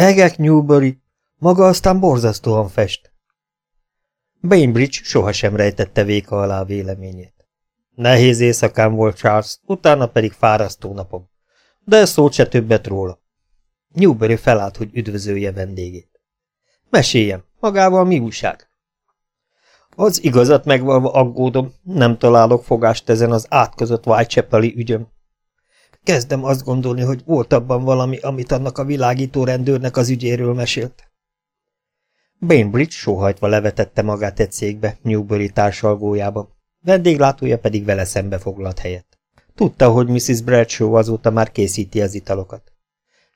Egek Newbury, maga aztán borzasztóan fest. Bainbridge sohasem rejtette véka alá véleményét. Nehéz éjszakán volt Charles, utána pedig fárasztó napom. De szót se többet róla. Newbury felállt, hogy üdvözölje vendégét. Meséljem, magával mi újság? Az igazat megvalva aggódom, nem találok fogást ezen az átkozott Whitechapel-i ügyön. Kezdem azt gondolni, hogy volt abban valami, amit annak a világító rendőrnek az ügyéről mesélt. Bainbridge sóhajtva levetette magát egy székbe, Newbury társalgójába, vendéglátója pedig vele szembe foglalt helyet. Tudta, hogy Mrs. Bradshaw azóta már készíti az italokat.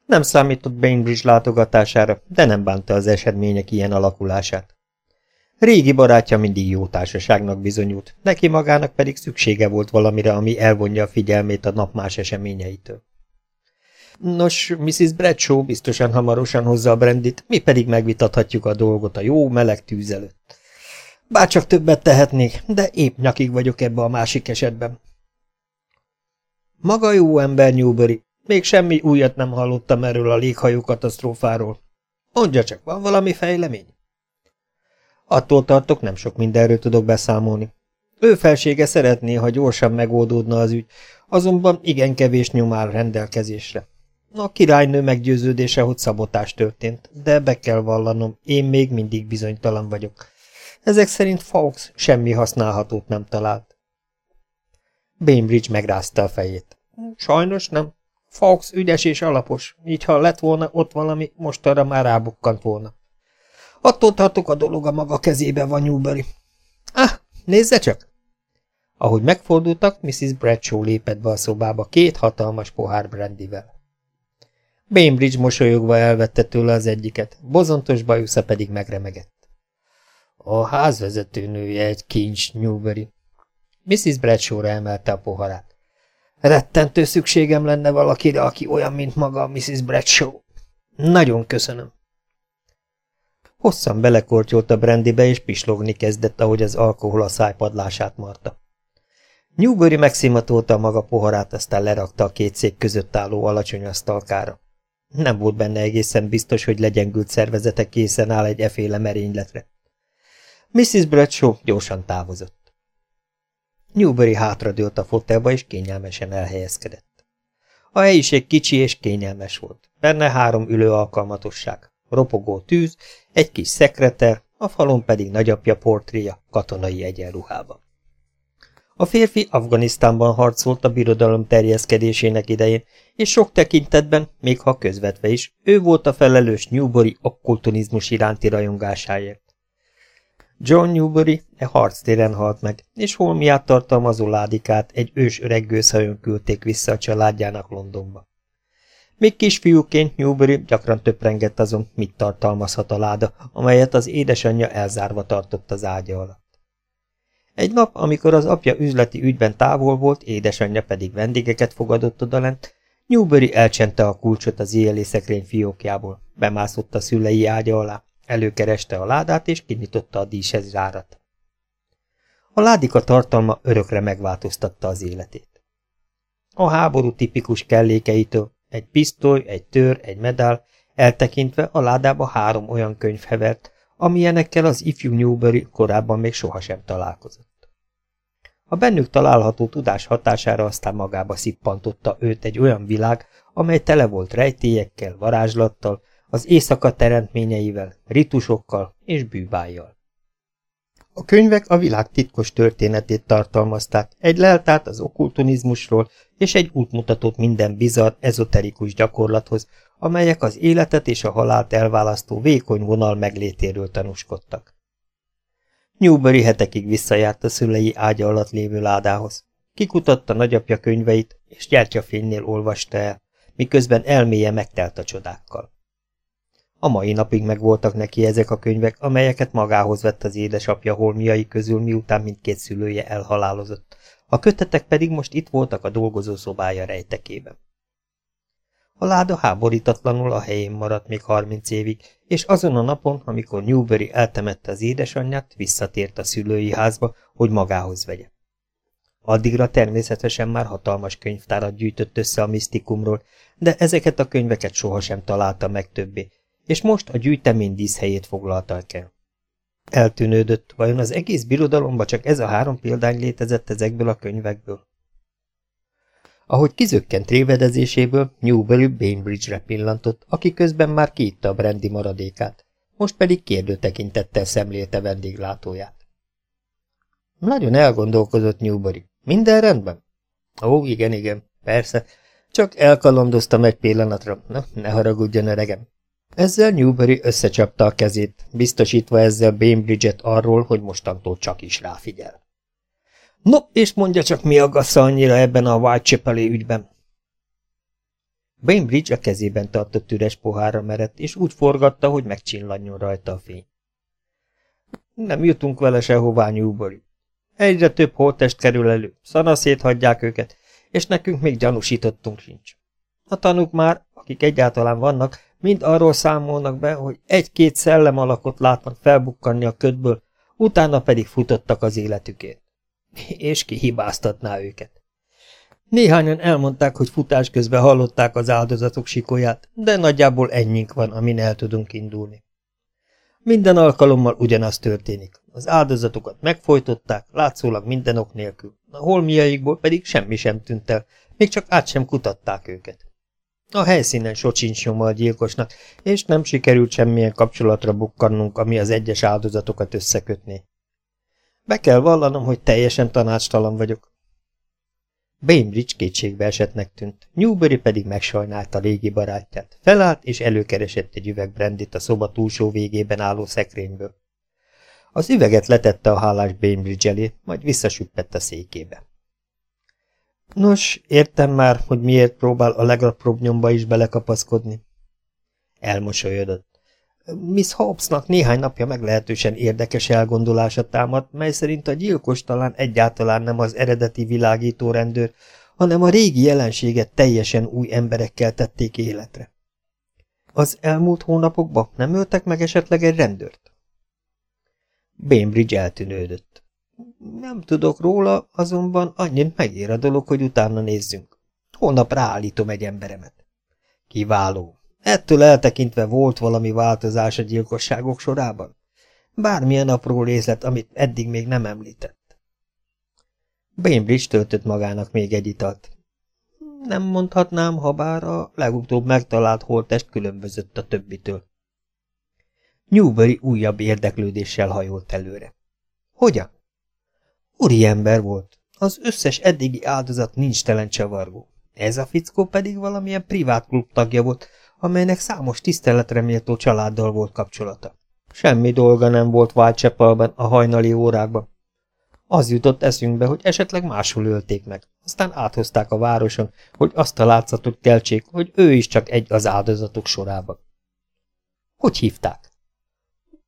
Nem számított Bainbridge látogatására, de nem bánta az események ilyen alakulását. Régi barátja mindig jó társaságnak bizonyult, neki magának pedig szüksége volt valamire, ami elvonja a figyelmét a nap más eseményeitől. Nos, Mrs. Bradshaw biztosan hamarosan hozza a brandit, mi pedig megvitathatjuk a dolgot a jó meleg tűz előtt. Bárcsak többet tehetnék, de épp nyakig vagyok ebbe a másik esetben. Maga jó ember, Newbury. Még semmi újat nem hallottam erről a léghajó katasztrófáról. Mondja csak, van valami fejlemény? Attól tartok, nem sok mindenről tudok beszámolni. Ő felsége szeretné, ha gyorsan megoldódna az ügy, azonban igen kevés nyom áll rendelkezésre. A királynő meggyőződése, hogy szabotás történt, de be kell vallanom, én még mindig bizonytalan vagyok. Ezek szerint Fawkes semmi használhatót nem talált. Bainbridge megrázta a fejét. Sajnos nem. Fawkes ügyes és alapos, így ha lett volna ott valami, most arra már rábukkant volna. Attól tartok a dolog a maga kezébe van, Newbury. Ah, nézze csak! Ahogy megfordultak, Mrs. Bradshaw lépett be a szobába két hatalmas pohár brandivel. Bainbridge mosolyogva elvette tőle az egyiket, bozontos bajusza pedig megremegett. A házvezető nője egy kincs, Newbury. Mrs. Bradshaw emelte a poharát. Rettentő szükségem lenne valakire, aki olyan, mint maga, Mrs. Bradshaw. Nagyon köszönöm. Hosszan belekortyolt a brandibe, és pislogni kezdett, ahogy az alkohol a szájpadlását marta. Newbury megszimatolta maga poharát, aztán lerakta a két szék között álló alacsony asztalkára. Nem volt benne egészen biztos, hogy legyengült szervezete készen áll egy eféle merényletre. Mrs. Bradshaw gyorsan távozott. Newbury hátradőlt a fotelba, és kényelmesen elhelyezkedett. A helyiség kicsi és kényelmes volt. Benne három ülő alkalmatosság, ropogó tűz, egy kis szekreter, a falon pedig nagyapja portréja katonai egyenruhában. A férfi Afganisztánban harcolt a birodalom terjeszkedésének idején, és sok tekintetben, még ha közvetve is, ő volt a felelős Newbury okkultonizmus iránti rajongásáért. John Newbury e harctéren halt meg, és holmiát tartalmazó ládikát egy ős öreg gőzhajon küldték vissza a családjának Londonba. Még kisfiúként Newbury gyakran töprengett azon, mit tartalmazhat a láda, amelyet az édesanyja elzárva tartott az ágya alatt. Egy nap, amikor az apja üzleti ügyben távol volt, édesanyja pedig vendégeket fogadott odalent, Newbury elcsente a kulcsot az éjjeli szekrény fiókjából, bemászott a szülei ágya alá, előkereste a ládát és kinyitotta a díshez zárat. A ládika tartalma örökre megváltoztatta az életét. A háború tipikus kellékeitől, egy pisztoly, egy tör, egy medál, eltekintve a ládába három olyan könyv hevert, amilyenekkel az ifjú Newbury korábban még sohasem találkozott. A bennük található tudás hatására aztán magába szippantotta őt egy olyan világ, amely tele volt rejtélyekkel, varázslattal, az éjszaka teremtményeivel, ritusokkal és bűbájjal. A könyvek a világ titkos történetét tartalmazták, egy leltát az okkultonizmusról és egy útmutatót minden bizarr, ezoterikus gyakorlathoz, amelyek az életet és a halált elválasztó vékony vonal meglétéről tanúskodtak. Newbury hetekig visszajárt a szülei ágya alatt lévő ládához. Kikutatta nagyapja könyveit, és gyertyafénynél olvasta el, miközben elméje megtelt a csodákkal. A mai napig megvoltak neki ezek a könyvek, amelyeket magához vett az édesapja holmiai közül, miután mindkét szülője elhalálozott. A kötetek pedig most itt voltak a dolgozó szobája rejtekében. A láda háborítatlanul a helyén maradt még harminc évig, és azon a napon, amikor Newbury eltemette az édesanyját, visszatért a szülői házba, hogy magához vegye. Addigra természetesen már hatalmas könyvtárat gyűjtött össze a misztikumról, de ezeket a könyveket sohasem találta meg többé, és most a gyűjtemény díszhelyét foglalták el. Eltűnődött, vajon az egész birodalomban csak ez a három példány létezett ezekből a könyvekből? Ahogy kizökkent révedezéséből, Newbury Bainbridge-re pillantott, aki közben már kiitta a brandy maradékát, most pedig kérdő tekintettel szemlélte vendéglátóját. Nagyon elgondolkozott Newbury. Minden rendben? Ó, igen, igen, persze. Csak elkalandoztam egy pillanatra. Na, ne haragudjon, öregem. Ezzel Newbury összecsapta a kezét, biztosítva ezzel Bainbridge-et arról, hogy mostantól csak is ráfigyel. No, és mondja csak, mi aggassza annyira ebben a whitechapel ügyben. Bainbridge a kezében tartott üres pohára merett, és úgy forgatta, hogy megcsillanjon rajta a fény. Nem jutunk vele sehová, Newbury. Egyre több holtest kerül elő, szanaszét hagyják őket, és nekünk még gyanúsítottunk sincs. A tanúk már, akik egyáltalán vannak, mind arról számolnak be, hogy egy-két szellem alakot látnak felbukkanni a ködből, utána pedig futottak az életükért. És ki hibáztatná őket? Néhányan elmondták, hogy futás közben hallották az áldozatok sikolyát, de nagyjából ennyink van, amin el tudunk indulni. Minden alkalommal ugyanaz történik. Az áldozatokat megfojtották, látszólag minden ok nélkül. A holmiaikból pedig semmi sem tűnt el, még csak át sem kutatták őket. A helyszínen socsincs nyoma a gyilkosnak, és nem sikerült semmilyen kapcsolatra bukkannunk, ami az egyes áldozatokat összekötné. Be kell vallanom, hogy teljesen tanácstalan vagyok. Bainbridge kétségbe esetnek tűnt, Newbury pedig megsajnálta régi barátját. Felállt és előkeresett egy üveg brandit a szoba túlsó végében álló szekrényből. Az üveget letette a hálás Bainbridge elé, majd visszasüppett a székébe. Nos, értem már, hogy miért próbál a legapróbb nyomba is belekapaszkodni. Elmosolyodott. Miss Hobbesnak néhány napja meglehetősen érdekes elgondolása támadt, mely szerint a gyilkos talán egyáltalán nem az eredeti világító rendőr, hanem a régi jelenséget teljesen új emberekkel tették életre. Az elmúlt hónapokban nem öltek meg esetleg egy rendőrt? Bainbridge eltűnődött. Nem tudok róla, azonban annyit megér a dolog, hogy utána nézzünk. Holnap ráállítom egy emberemet. Kiváló. Ettől eltekintve volt valami változás a gyilkosságok sorában? Bármilyen apró részlet, amit eddig még nem említett. Bainbridge töltött magának még egy italt. Nem mondhatnám, ha bár a legutóbb megtalált holtest különbözött a többitől. Newbury újabb érdeklődéssel hajolt előre. Hogyan? Uri ember volt. Az összes eddigi áldozat nincs telen csavargó. Ez a fickó pedig valamilyen privát klub tagja volt, amelynek számos tiszteletre méltó családdal volt kapcsolata. Semmi dolga nem volt Whitechapelben a hajnali órákban. Az jutott eszünkbe, hogy esetleg máshol ölték meg. Aztán áthozták a városon, hogy azt a látszatot keltsék, hogy ő is csak egy az áldozatok sorában. Hogy hívták?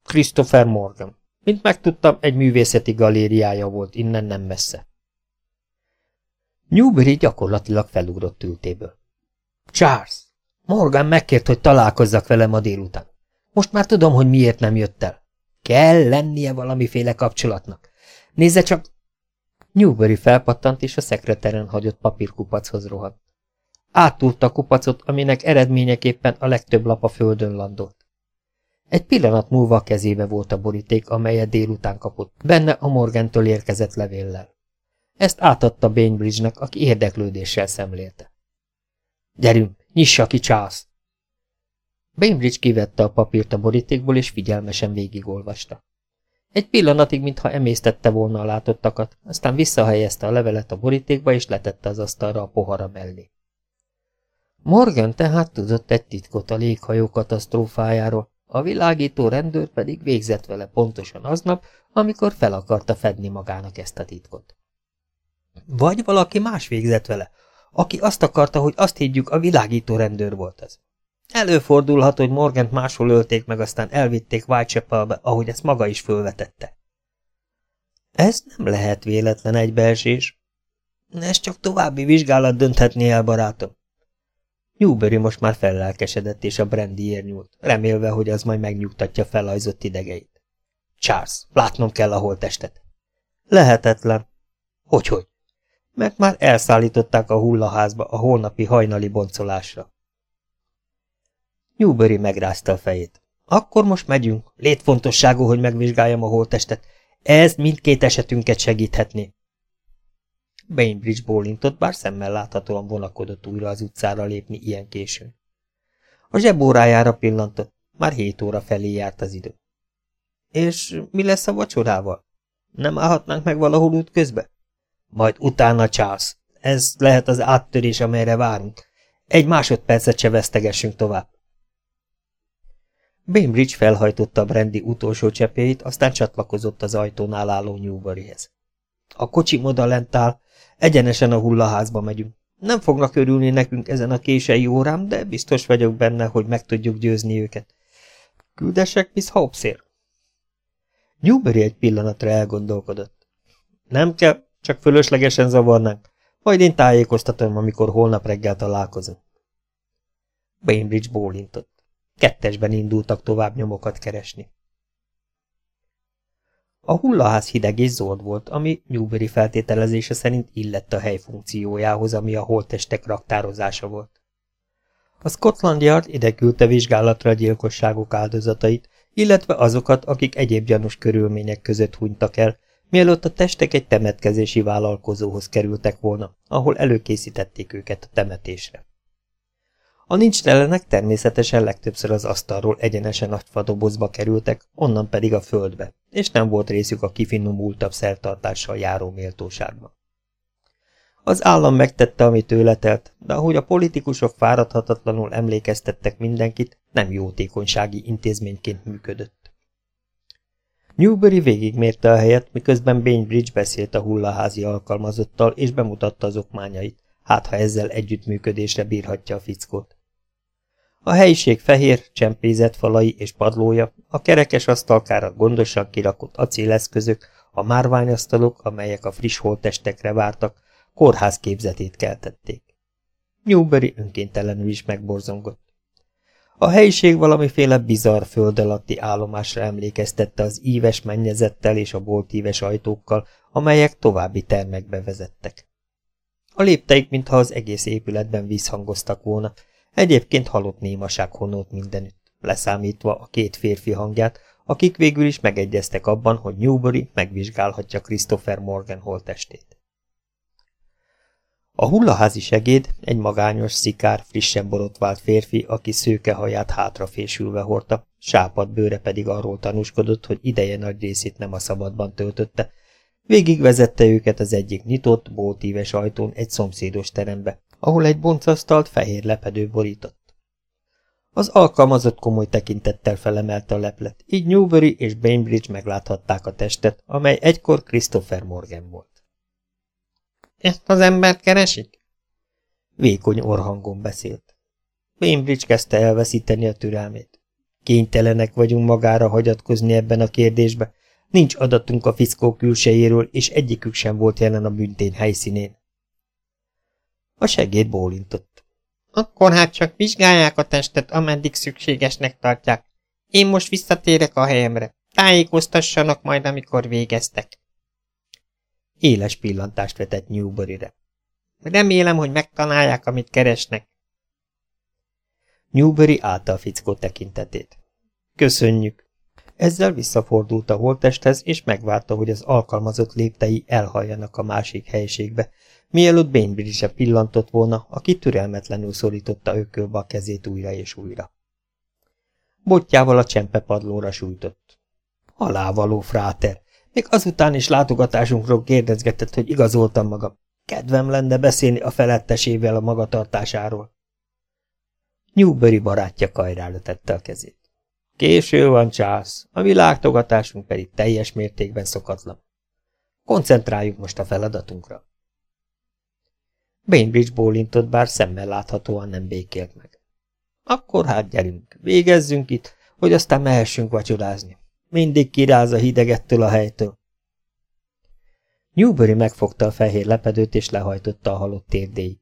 Christopher Morgan. Mint megtudtam, egy művészeti galériája volt innen nem messze. Newbury gyakorlatilag felugrott ültéből. Charles! Morgan megkért, hogy találkozzak velem a délután. Most már tudom, hogy miért nem jött el. Kell lennie valamiféle kapcsolatnak. Nézze csak... Newbury felpattant, és a szekreteren hagyott papírkupachoz rohadt. Áttúrta a kupacot, aminek eredményeképpen a legtöbb lap a földön landolt. Egy pillanat múlva a kezébe volt a boríték, amelyet délután kapott, benne a Morgantől érkezett levéllel. Ezt átadta Bainbridge-nek, aki érdeklődéssel szemlélte. Gyerünk, nyissa ki Charles! Bainbridge kivette a papírt a borítékból, és figyelmesen végigolvasta. Egy pillanatig, mintha emésztette volna a látottakat, aztán visszahelyezte a levelet a borítékba, és letette az asztalra a pohara mellé. Morgan tehát tudott egy titkot a léghajó katasztrófájáról, a világító rendőr pedig végzett vele pontosan aznap, amikor fel akarta fedni magának ezt a titkot. Vagy valaki más végzett vele, aki azt akarta, hogy azt higgyük, a világító rendőr volt az. Előfordulhat, hogy Morgant máshol ölték meg, aztán elvitték Whitechapelbe, ahogy ezt maga is fölvetette. Ez nem lehet véletlen egybeesés. Ez csak további vizsgálat dönthetné el, barátom. Newbury most már fellelkesedett, és a brandyért nyúlt, remélve, hogy az majd megnyugtatja felajzott idegeit. Charles, látnom kell a holtestet. Lehetetlen. Hogyhogy? Mert már elszállították a hullaházba a holnapi hajnali boncolásra. Newbury megrázta a fejét. Akkor most megyünk. Létfontosságú, hogy megvizsgáljam a holttestet. Ez mindkét esetünket segíthetné. Bainbridge bólintott, bár szemmel láthatóan vonakodott újra az utcára lépni ilyen későn. A zsebórájára pillantott, már hét óra felé járt az idő. És mi lesz a vacsorával? Nem állhatnánk meg valahol út közbe? Majd utána, Charles. Ez lehet az áttörés, amelyre várunk. Egy másodpercet se vesztegessünk tovább. Bainbridge felhajtotta a Brandy utolsó cseppjeit, aztán csatlakozott az ajtónál álló Newburyhez. A kocsi lent áll, egyenesen a hullaházba megyünk. Nem fognak örülni nekünk ezen a kései órám, de biztos vagyok benne, hogy meg tudjuk győzni őket. Küldessek Miss Hobbsért? Newbury egy pillanatra elgondolkodott. Nem kell, csak fölöslegesen zavarnánk. Majd én tájékoztatom, amikor holnap reggel találkozunk. Bainbridge bólintott. Kettesben indultak tovább nyomokat keresni. A hullaház hideg és zord volt, ami Newbury feltételezése szerint illett a hely funkciójához, ami a holttestek raktározása volt. A Scotland Yard ide küldte vizsgálatra a gyilkosságok áldozatait, illetve azokat, akik egyéb gyanús körülmények között hunytak el, mielőtt a testek egy temetkezési vállalkozóhoz kerültek volna, ahol előkészítették őket a temetésre. A nincs telenek természetesen legtöbbször az asztalról egyenesen a fadobozba kerültek, onnan pedig a földbe, és nem volt részük a kifinomultabb szertartással járó méltóságban. Az állam megtette, amit tőle telt, de ahogy a politikusok fáradhatatlanul emlékeztettek mindenkit, nem jótékonysági intézményként működött. Newbury végigmérte a helyet, miközben Bainbridge beszélt a hullaházi alkalmazottal, és bemutatta az okmányait, hát ha ezzel együttműködésre bírhatja a fickót. A helyiség fehér, csempézett falai és padlója, a kerekes asztalkára gondosan kirakott acéleszközök, a márványasztalok, amelyek a friss holttestekre vártak, kórház képzetét keltették. Newbury önkéntelenül is megborzongott. A helyiség valamiféle bizarr föld alatti állomásra emlékeztette az íves mennyezettel és a boltíves ajtókkal, amelyek további termekbe vezettek. A lépteik, mintha az egész épületben vízhangoztak volna, egyébként halott némaság honót mindenütt, leszámítva a két férfi hangját, akik végül is megegyeztek abban, hogy Newbury megvizsgálhatja Christopher Morgan holtestét. A hullaházi segéd egy magányos, szikár, frissen borotvált férfi, aki szőke haját hátrafésülve hordta, sápad bőre pedig arról tanúskodott, hogy ideje nagy részét nem a szabadban töltötte. Végig vezette őket az egyik nyitott, boltíves ajtón egy szomszédos terembe, ahol egy boncasztalt fehér lepedő borított. Az alkalmazott komoly tekintettel felemelte a leplet, így Newbury és Bainbridge megláthatták a testet, amely egykor Christopher Morgan volt. Ezt az embert keresik? Vékony orhangon beszélt. Bainbridge kezdte elveszíteni a türelmét. Kénytelenek vagyunk magára hagyatkozni ebben a kérdésbe. Nincs adatunk a fiszkó külsejéről, és egyikük sem volt jelen a büntény helyszínén. A segéd bólintott. Akkor hát csak vizsgálják a testet, ameddig szükségesnek tartják. Én most visszatérek a helyemre. Tájékoztassanak majd, amikor végeztek. Éles pillantást vetett Newbury-re. Remélem, hogy megtalálják, amit keresnek. Newbury állta a fickó tekintetét. Köszönjük. Ezzel visszafordult a holtesthez, és megvárta, hogy az alkalmazott léptei elhalljanak a másik helyiségbe, mielőtt Bainbridge-e pillantott volna, aki türelmetlenül szorította ökölbe a kezét újra és újra. Botjával a csempepadlóra sújtott. Alávaló fráter, még azután is látogatásunkról kérdezgetett, hogy igazoltam magam. Kedvem lenne beszélni a felettesével a magatartásáról. Newbury barátja kajrára tette a kezét. Késő van, Charles, a mi látogatásunk pedig teljes mértékben szokatlan. Koncentráljuk most a feladatunkra. Bainbridge bólintott, bár szemmel láthatóan nem békélt meg. Akkor hát gyerünk, végezzünk itt, hogy aztán mehessünk vacsorázni. Mindig kiráz a hidegettől a helytől. Newbury megfogta a fehér lepedőt és lehajtotta a halott térdéig.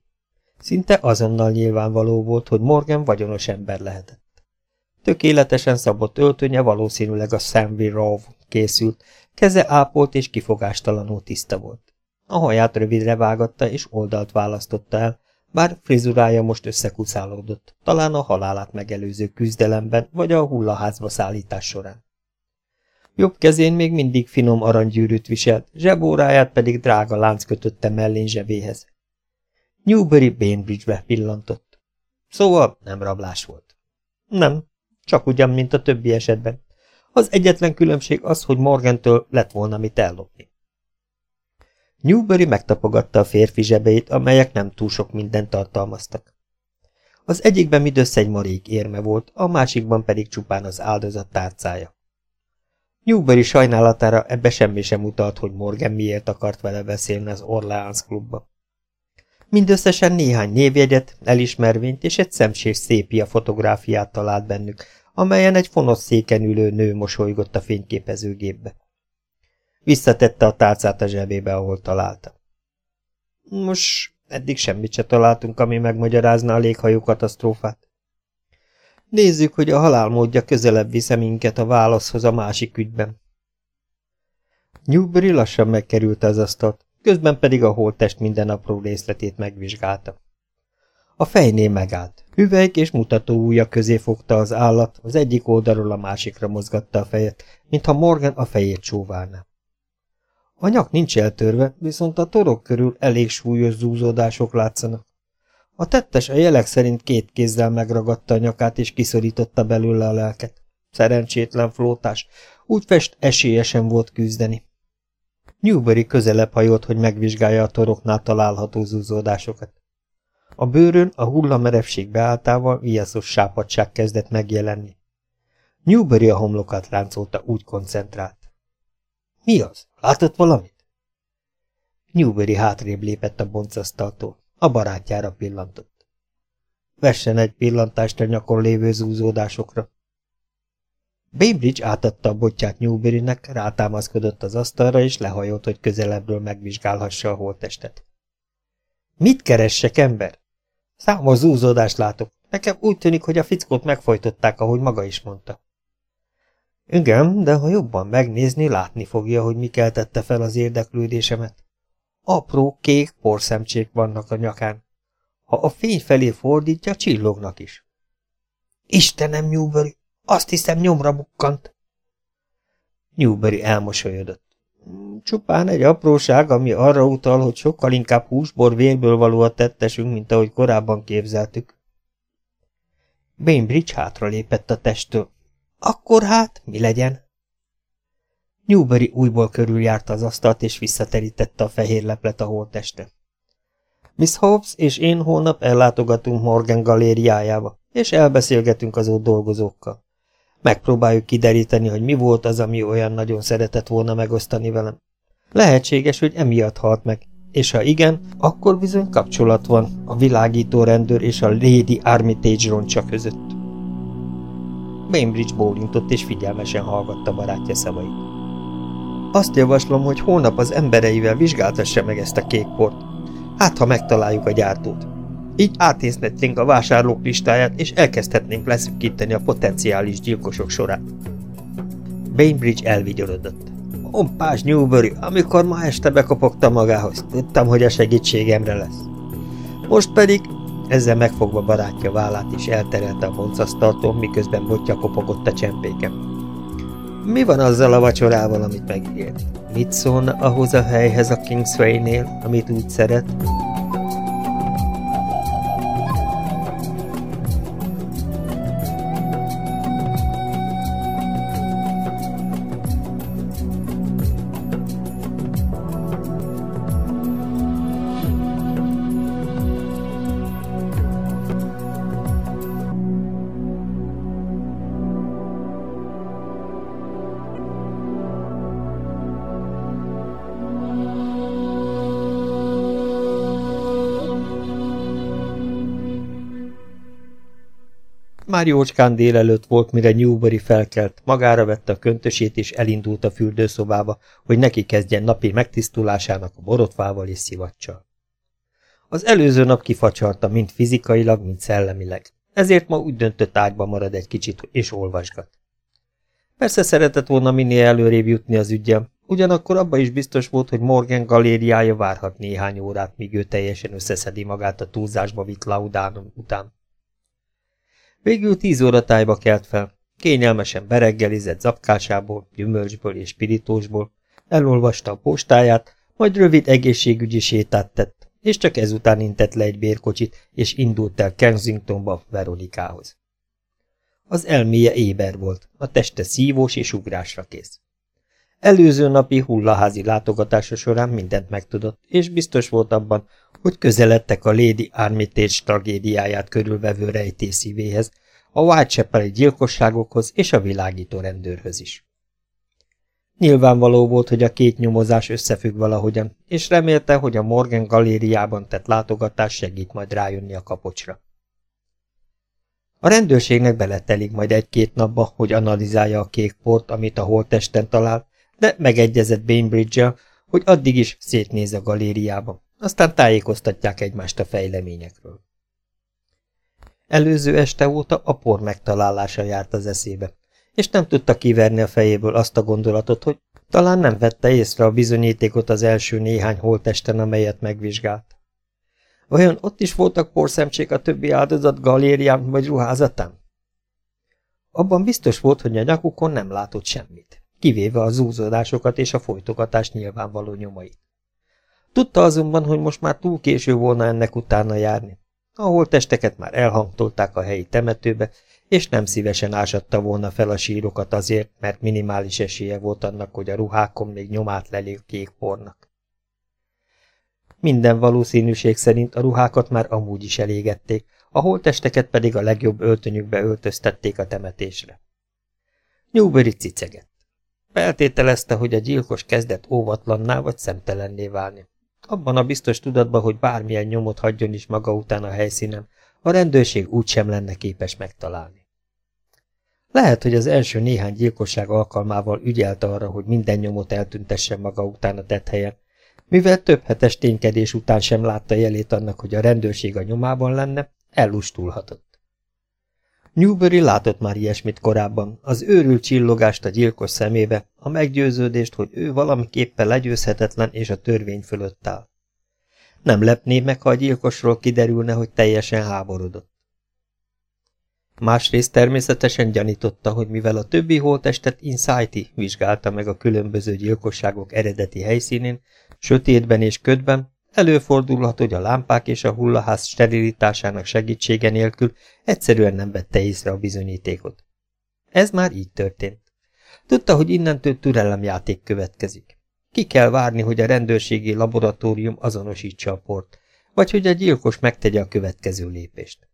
Szinte azonnal nyilvánvaló volt, hogy Morgan vagyonos ember lehetett. Tökéletesen szabott öltönye valószínűleg a Sammy Rove készült, keze ápolt és kifogástalanul tiszta volt. A haját rövidre vágatta és oldalt választotta el, bár frizurája most összekuszálódott, talán a halálát megelőző küzdelemben vagy a hullaházba szállítás során. Jobb kezén még mindig finom aranygyűrűt viselt, zsebóráját pedig drága lánc kötötte mellén zsebéhez. Newbury Bainbridge-be pillantott. Szóval nem rablás volt. Nem, csak ugyan, mint a többi esetben. Az egyetlen különbség az, hogy Morgantől lett volna mit ellopni. Newbury megtapogatta a férfi zsebeit, amelyek nem túl sok mindent tartalmaztak. Az egyikben mindössze egy marék érme volt, a másikban pedig csupán az áldozat tárcája. Newbury sajnálatára ebbe semmi sem utalt, hogy Morgan miért akart vele beszélni az Orleans klubba. Mindösszesen néhány névjegyet, elismervényt és egy szemsés szépia fotográfiát talált bennük, amelyen egy fonosz széken ülő nő mosolygott a fényképezőgépbe. Visszatette a tálcát a zsebébe, ahol találta. Most eddig semmit se találtunk, ami megmagyarázna a léghajó katasztrófát. Nézzük, hogy a halálmódja közelebb visze minket a válaszhoz a másik ügyben. Newbury lassan megkerülte az asztalt, közben pedig a holttest minden apró részletét megvizsgálta. A fejnél megállt. Hüvelyk és mutató ujja közé fogta az állat, az egyik oldalról a másikra mozgatta a fejet, mintha Morgan a fejét csóválná. A nyak nincs eltörve, viszont a torok körül elég súlyos zúzódások látszanak. A tettes a jelek szerint két kézzel megragadta a nyakát és kiszorította belőle a lelket. Szerencsétlen flótás, úgy fest esélyesen volt küzdeni. Newbury közelebb hajolt, hogy megvizsgálja a toroknál található zúzódásokat. A bőrön a hullamerevség beálltával viaszos sápadság kezdett megjelenni. Newbury a homlokát ráncolta, úgy koncentrált. Mi az? Látott valamit? Newbury hátrébb lépett a boncasztaltól. A barátjára pillantott. Vessen egy pillantást a nyakon lévő zúzódásokra. Bainbridge átadta a botját Newburynek, rátámaszkodott az asztalra, és lehajolt, hogy közelebbről megvizsgálhassa a holttestet. Mit keressek, ember? Számos zúzódást látok. Nekem úgy tűnik, hogy a fickót megfojtották, ahogy maga is mondta. Igen, de ha jobban megnézni, látni fogja, hogy mi keltette fel az érdeklődésemet. Apró, kék porszemcsék vannak a nyakán. Ha a fény felé fordítja, csillognak is. Istenem, Newbury, azt hiszem nyomra bukkant. Newbury elmosolyodott. Csupán egy apróság, ami arra utal, hogy sokkal inkább húsbor vérből való a tettesünk, mint ahogy korábban képzeltük. Bainbridge hátra lépett a testtől. Akkor hát, mi legyen? Newbury újból körüljárta az asztalt, és visszaterítette a fehér leplet a holteste. Miss Hobbs és én holnap ellátogatunk Morgan galériájába, és elbeszélgetünk az ott dolgozókkal. Megpróbáljuk kideríteni, hogy mi volt az, ami olyan nagyon szeretett volna megosztani velem. Lehetséges, hogy emiatt halt meg, és ha igen, akkor bizony kapcsolat van a világító rendőr és a Lady Armitage roncsa között. Bainbridge bólintott és figyelmesen hallgatta barátja szavait. Azt javaslom, hogy holnap az embereivel vizsgáltassa meg ezt a kék port. Hát, ha megtaláljuk a gyártót. Így átészhetnénk a vásárlók listáját, és elkezdhetnénk leszűkíteni a potenciális gyilkosok sorát. Bainbridge elvigyorodott. Pompás Newbury, amikor ma este bekopogta magához, tudtam, hogy a segítségemre lesz. Most pedig ezzel megfogva barátja vállát és elterelte a boncasztaltón, miközben botja kopogott a csempéken. Mi van azzal a vacsorával, amit megígért? Mit szólna ahhoz a helyhez a Kingsway-nél, amit úgy szeret? Már jócskán délelőtt volt, mire Newbury felkelt, magára vette a köntösét és elindult a fürdőszobába, hogy neki kezdjen napi megtisztulásának a borotvával és szivacsal. Az előző nap kifacsarta, mind fizikailag, mind szellemileg. Ezért ma úgy döntött ágyba marad egy kicsit, és olvasgat. Persze szeretett volna minél előrébb jutni az ügyem, ugyanakkor abba is biztos volt, hogy Morgan galériája várhat néhány órát, míg ő teljesen összeszedi magát a túlzásba vitt laudánom után. Végül tíz óra tájba kelt fel, kényelmesen bereggelizett zapkásából, gyümölcsből és spiritósból, elolvasta a postáját, majd rövid egészségügyi sétát tett, és csak ezután intett le egy bérkocsit, és indult el Kensingtonba Veronikához. Az elméje éber volt, a teste szívós és ugrásra kész. Előző napi hullaházi látogatása során mindent megtudott, és biztos volt abban, hogy közeledtek a Lady Armitage tragédiáját körülvevő rejtészívéhez, a Whitechapel-i gyilkosságokhoz és a világító rendőrhöz is. Nyilvánvaló volt, hogy a két nyomozás összefügg valahogyan, és remélte, hogy a Morgan galériában tett látogatás segít majd rájönni a kapocsra. A rendőrségnek beletelik majd egy-két napba, hogy analizálja a kék port, amit a holtesten talál, de megegyezett bainbridge hogy addig is szétnéz a galériába, aztán tájékoztatják egymást a fejleményekről. Előző este óta a por megtalálása járt az eszébe, és nem tudta kiverni a fejéből azt a gondolatot, hogy talán nem vette észre a bizonyítékot az első néhány holtesten, amelyet megvizsgált. Vajon ott is voltak porszemcsék a többi áldozat galérián vagy ruházatán? Abban biztos volt, hogy a nyakukon nem látott semmit, kivéve a zúzódásokat és a folytogatás nyilvánvaló nyomait. Tudta azonban, hogy most már túl késő volna ennek utána járni. A holtesteket már elhangtolták a helyi temetőbe, és nem szívesen ásatta volna fel a sírokat azért, mert minimális esélye volt annak, hogy a ruhákon még nyomát kék pornak. Minden valószínűség szerint a ruhákat már amúgy is elégették, a holtesteket pedig a legjobb öltönyükbe öltöztették a temetésre. Newbury cicegett. Feltételezte, hogy a gyilkos kezdett óvatlanná vagy szemtelenné válni. Abban a biztos tudatban, hogy bármilyen nyomot hagyjon is maga után a helyszínen, a rendőrség úgysem lenne képes megtalálni. Lehet, hogy az első néhány gyilkosság alkalmával ügyelte arra, hogy minden nyomot eltüntessen maga után a tett helyen, mivel több hetes ténykedés után sem látta jelét annak, hogy a rendőrség a nyomában lenne, ellustulhatott. Newbury látott már ilyesmit korábban, az őrült csillogást a gyilkos szemébe, a meggyőződést, hogy ő valamiképpen legyőzhetetlen és a törvény fölött áll. Nem lepné meg, ha a gyilkosról kiderülne, hogy teljesen háborodott. Másrészt természetesen gyanította, hogy mivel a többi holtestet Insighty vizsgálta meg a különböző gyilkosságok eredeti helyszínén, sötétben és ködben, előfordulhat, hogy a lámpák és a hullaház sterilitásának segítsége nélkül egyszerűen nem vette észre a bizonyítékot. Ez már így történt. Tudta, hogy innentől türelemjáték következik. Ki kell várni, hogy a rendőrségi laboratórium azonosítsa a port, vagy hogy a gyilkos megtegye a következő lépést.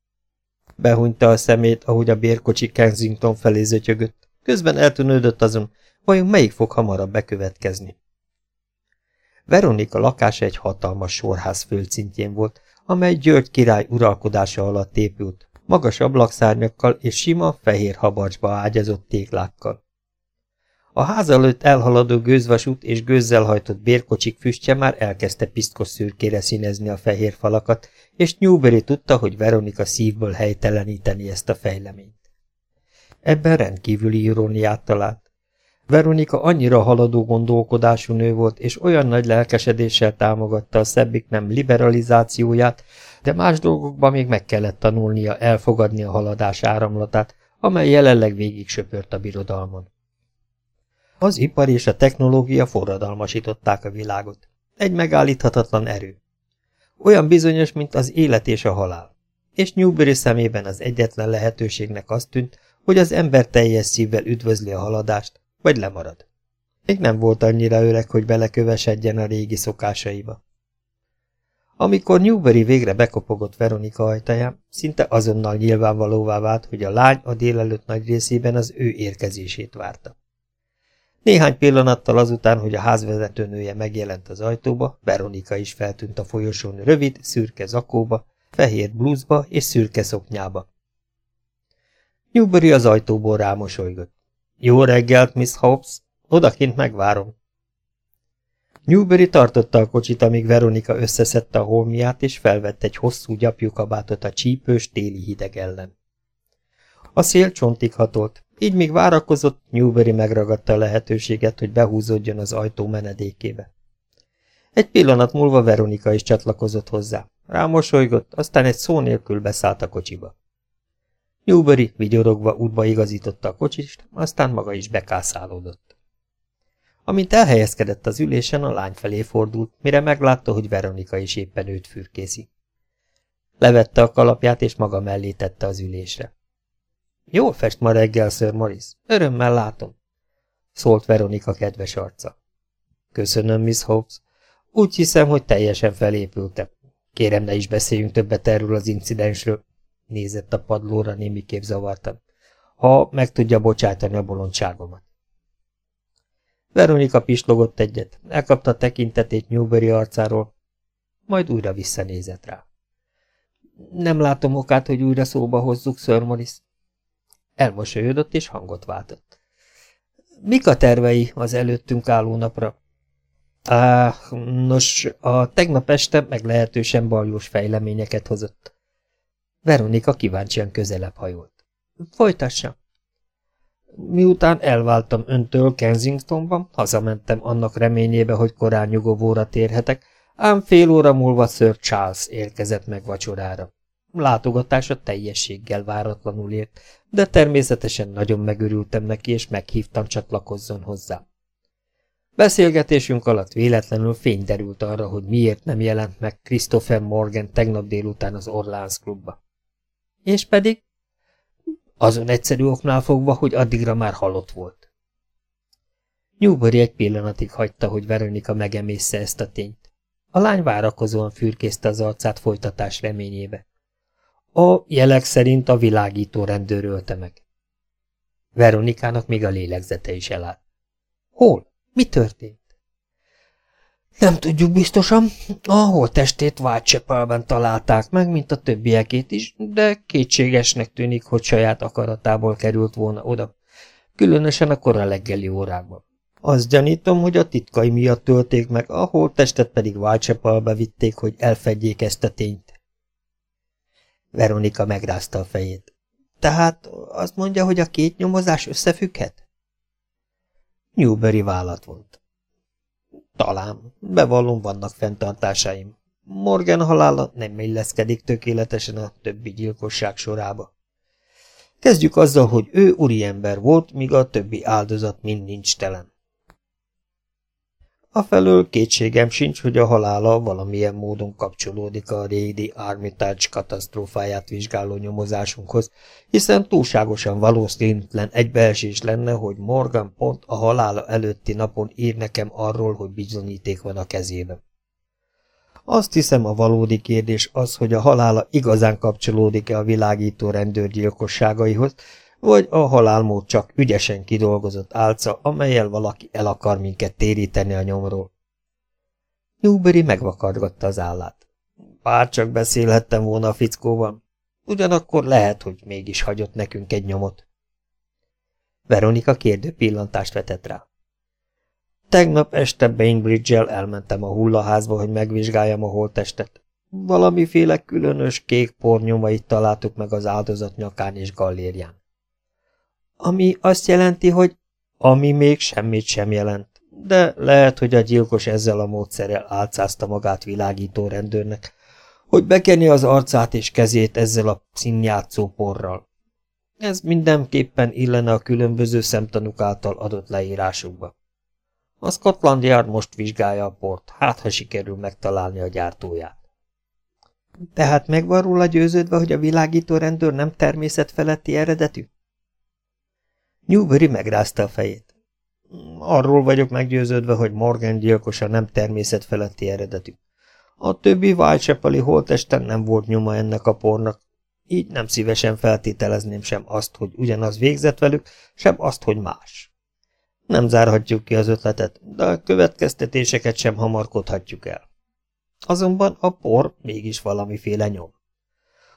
Behunyta a szemét, ahogy a bérkocsi Kensington felé zötyögött, közben eltűnődött azon, vajon melyik fog hamarabb bekövetkezni. Veronika lakása egy hatalmas sorház földszintjén volt, amely György király uralkodása alatt épült, magas ablakszárnyakkal és sima, fehér habarcsba ágyazott téglákkal. A ház előtt elhaladó gőzvasút és gőzzel hajtott bérkocsik füstje már elkezdte piszkos szürkére színezni a fehér falakat, és Newbery tudta, hogy Veronika szívből helyteleníteni ezt a fejleményt. Ebben rendkívüli iróniát talált. Veronika annyira haladó gondolkodású nő volt, és olyan nagy lelkesedéssel támogatta a szebbik nem liberalizációját, de más dolgokban még meg kellett tanulnia elfogadni a haladás áramlatát, amely jelenleg végig söpört a birodalmon. Az ipar és a technológia forradalmasították a világot. Egy megállíthatatlan erő. Olyan bizonyos, mint az élet és a halál. És Newbury szemében az egyetlen lehetőségnek azt tűnt, hogy az ember teljes szívvel üdvözli a haladást, vagy lemarad. Még nem volt annyira öreg, hogy belekövesedjen a régi szokásaiba. Amikor Newbury végre bekopogott Veronika ajtaján, szinte azonnal nyilvánvalóvá vált, hogy a lány a délelőtt nagy részében az ő érkezését várta. Néhány pillanattal azután, hogy a házvezetőnője megjelent az ajtóba, Veronika is feltűnt a folyosón rövid, szürke zakóba, fehér blúzba és szürke szoknyába. Newbury az ajtóból rámosolygott. Jó reggelt, Miss Hobbs! Odakint megvárom. Newbury tartotta a kocsit, amíg Veronika összeszedte a holmiát, és felvett egy hosszú gyapjúkabátot a csípős téli hideg ellen. A szél csontig hatolt, Így még várakozott, Newbury megragadta a lehetőséget, hogy behúzódjon az ajtó menedékébe. Egy pillanat múlva Veronika is csatlakozott hozzá. Rámosolygott, aztán egy szó nélkül beszállt a kocsiba. Newbury vigyorogva útba igazította a kocsist, aztán maga is bekászálódott. Amint elhelyezkedett az ülésen, a lány felé fordult, mire meglátta, hogy Veronika is éppen őt fürkészi. Levette a kalapját, és maga mellé tette az ülésre. Jól fest ma reggel, Sir Morris. Örömmel látom. Szólt Veronika kedves arca. Köszönöm, Miss Hobbs. Úgy hiszem, hogy teljesen felépültem. Kérem, ne is beszéljünk többet erről az incidensről. Nézett a padlóra némiképp zavartan. Ha meg tudja bocsátani a bolondságomat. Veronika pislogott egyet, elkapta tekintetét Newbury arcáról, majd újra visszanézett rá. Nem látom okát, hogy újra szóba hozzuk, Sir Morris. Elmosolyodott és hangot váltott. Mik a tervei az előttünk álló napra? Á, nos, a tegnap este meglehetősen baljós fejleményeket hozott. Veronika kíváncsian közelebb hajolt. Folytassa. Miután elváltam öntől Kensingtonban, hazamentem annak reményébe, hogy korán nyugovóra térhetek, ám fél óra múlva Sir Charles érkezett meg vacsorára. Látogatása teljességgel váratlanul ért, de természetesen nagyon megörültem neki, és meghívtam csatlakozzon hozzá. Beszélgetésünk alatt véletlenül fény derült arra, hogy miért nem jelent meg Christopher Morgan tegnap délután az Orleans klubba. És pedig? Azon egyszerű oknál fogva, hogy addigra már halott volt. Newbury egy pillanatig hagyta, hogy Veronika megemészze ezt a tényt. A lány várakozóan fürkészte az arcát folytatás reményébe. A jelek szerint a világító rendőr ölte meg. Veronikának még a lélegzete is elállt. Hol? Mi történt? Nem tudjuk biztosan. A holttestét Whitechapelben találták meg, mint a többiekét is, de kétségesnek tűnik, hogy saját akaratából került volna oda. Különösen a kora leggeli órákban. Azt gyanítom, hogy a titkai miatt tölték meg, a holttestet pedig Whitechapelbe vitték, hogy elfedjék ezt a tényt. Veronika megrázta a fejét. Tehát azt mondja, hogy a két nyomozás összefügghet? Newbury vállat volt. Talán, bevallom, vannak fenntartásaim. Morgan halála nem illeszkedik tökéletesen a többi gyilkosság sorába. Kezdjük azzal, hogy ő úriember volt, míg a többi áldozat mind nincs telen. Afelől kétségem sincs, hogy a halála valamilyen módon kapcsolódik a régi Armitage katasztrófáját vizsgáló nyomozásunkhoz, hiszen túlságosan valószínűtlen egybeesés lenne, hogy Morgan pont a halála előtti napon ír nekem arról, hogy bizonyíték van a kezében. Azt hiszem a valódi kérdés az, hogy a halála igazán kapcsolódik-e a világító rendőrgyilkosságaihoz, vagy a halálmód csak ügyesen kidolgozott álca, amelyel valaki el akar minket téríteni a nyomról. Newbury megvakargatta az állát. Bár csak beszélhettem volna a fickóval, ugyanakkor lehet, hogy mégis hagyott nekünk egy nyomot. Veronika kérdő pillantást vetett rá. Tegnap este Bainbridge-el elmentem a hullaházba, hogy megvizsgáljam a holttestet. Valamiféle különös kék pornyomait találtuk meg az áldozat nyakán és gallérján. Ami azt jelenti, hogy ami még semmit sem jelent, de lehet, hogy a gyilkos ezzel a módszerrel álcázta magát világító rendőrnek, hogy bekeni az arcát és kezét ezzel a színjátszó porral. Ez mindenképpen illene a különböző szemtanúk által adott leírásukba. A Scotland Yard most vizsgálja a port, hát ha sikerül megtalálni a gyártóját. Tehát meg van róla győződve, hogy a világító rendőr nem természetfeletti eredetű? Newbury megrázta a fejét. Arról vagyok meggyőződve, hogy Morgan gyilkosa nem természetfeletti eredetű. A többi Whitechapel-i holtesten nem volt nyoma ennek a pornak, így nem szívesen feltételezném sem azt, hogy ugyanaz végzett velük, sem azt, hogy más. Nem zárhatjuk ki az ötletet, de a következtetéseket sem hamarkodhatjuk el. Azonban a por mégis valamiféle nyom.